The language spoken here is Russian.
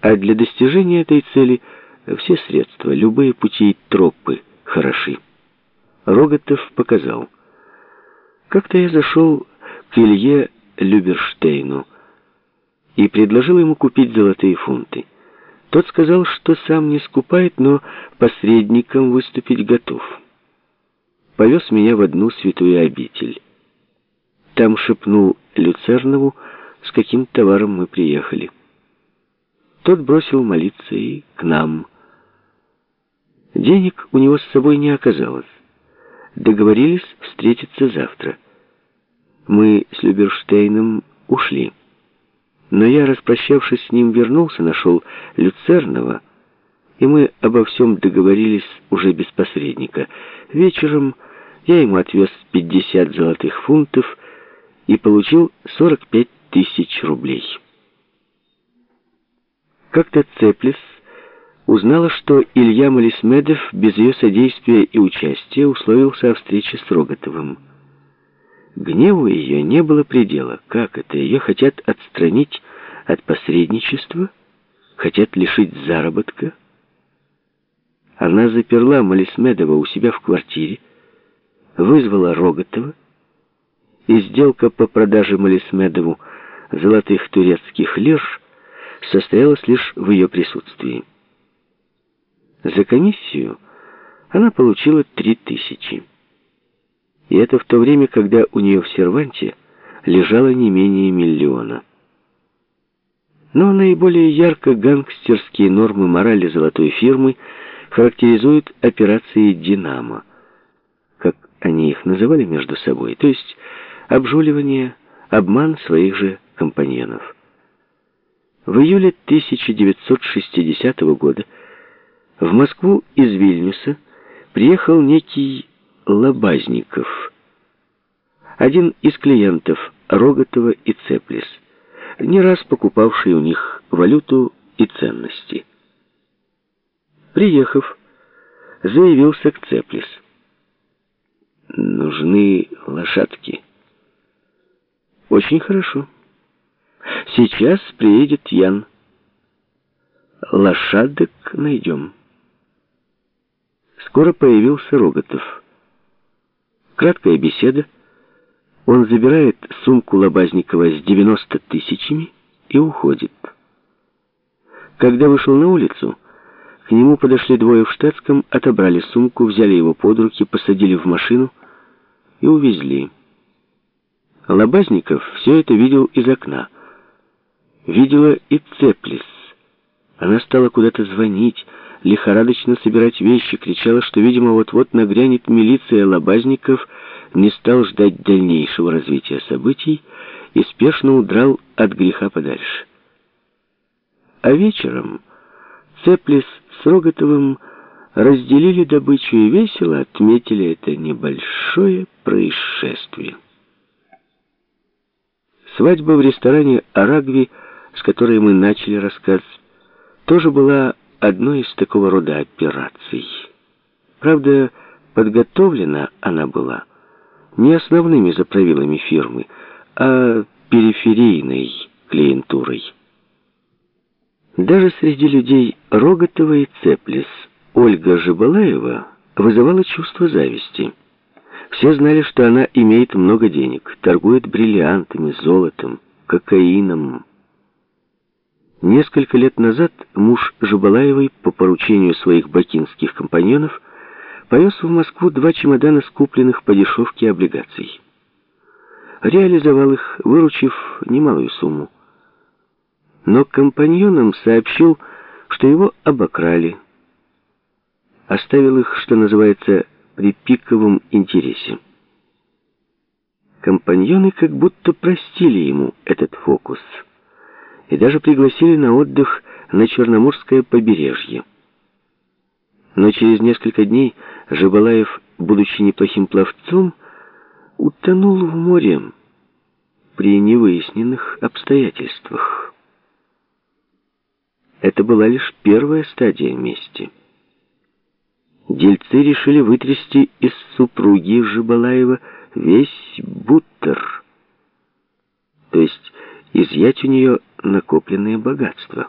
А для достижения этой цели все средства, любые пути и тропы хороши. Роготов показал. Как-то я зашел к Илье Люберштейну и предложил ему купить золотые фунты. Тот сказал, что сам не скупает, но посредником выступить готов. Повез меня в одну святую обитель. Там шепнул Люцернову, с каким товаром мы приехали. Тот бросил молиться и к нам. Денег у него с собой не оказалось. Договорились встретиться завтра. Мы с Люберштейном ушли. Но я, распрощавшись с ним, вернулся, нашел Люцернова, и мы обо всем договорились уже без посредника. Вечером я ему отвез 50 золотых фунтов и получил 45 тысяч рублей. Как-то Цеплис узнала, что Илья Малисмедов без ее содействия и участия условился о встрече с Роготовым. Гневу ее не было предела. Как это? Ее хотят отстранить от посредничества? Хотят лишить заработка? Она заперла Малисмедова у себя в квартире, вызвала Роготова, и сделка по продаже Малисмедову золотых турецких лир состоялась лишь в ее присутствии. За комиссию она получила три тысячи. И это в то время, когда у нее в серванте лежало не менее миллиона. Но наиболее ярко гангстерские нормы морали золотой фирмы характеризуют операции «Динамо», как они их называли между собой, то есть обжуливание, обман своих же компаньонов. В июле 1960 года в Москву из Вильнюса приехал некий Лобазников, один из клиентов Роготова и Цеплис, не раз покупавший у них валюту и ценности. Приехав, заявился к Цеплис. «Нужны лошадки». «Очень хорошо». Сейчас приедет Ян. Лошадок найдем. Скоро появился Роготов. Краткая беседа. Он забирает сумку Лобазникова с 90 тысячами и уходит. Когда вышел на улицу, к нему подошли двое в штатском, отобрали сумку, взяли его под руки, посадили в машину и увезли. Лобазников все это видел из окна видела и Цеплис. Она стала куда-то звонить, лихорадочно собирать вещи, кричала, что, видимо, вот-вот нагрянет милиция Лобазников, не стал ждать дальнейшего развития событий и спешно удрал от греха подальше. А вечером Цеплис с Роготовым разделили добычу и весело отметили это небольшое происшествие. Свадьба в ресторане «Арагви» с которой мы начали рассказ, тоже была одной из такого рода операций. Правда, подготовлена она была не основными заправилами фирмы, а периферийной клиентурой. Даже среди людей Роготова и Цеплис Ольга Жибалаева вызывала чувство зависти. Все знали, что она имеет много денег, торгует бриллиантами, золотом, кокаином, Несколько лет назад муж Жабалаевой по поручению своих бакинских компаньонов повез в Москву два чемодана скупленных по дешевке облигаций. Реализовал их, выручив немалую сумму. Но компаньонам сообщил, что его обокрали. Оставил их, что называется, при пиковом интересе. Компаньоны как будто простили ему этот фокус – и даже пригласили на отдых на Черноморское побережье. Но через несколько дней Жабалаев, будучи неплохим пловцом, утонул в море при невыясненных обстоятельствах. Это была лишь первая стадия мести. Дельцы решили вытрясти из супруги Жабалаева весь бутер, изъять у нее накопленные богатства.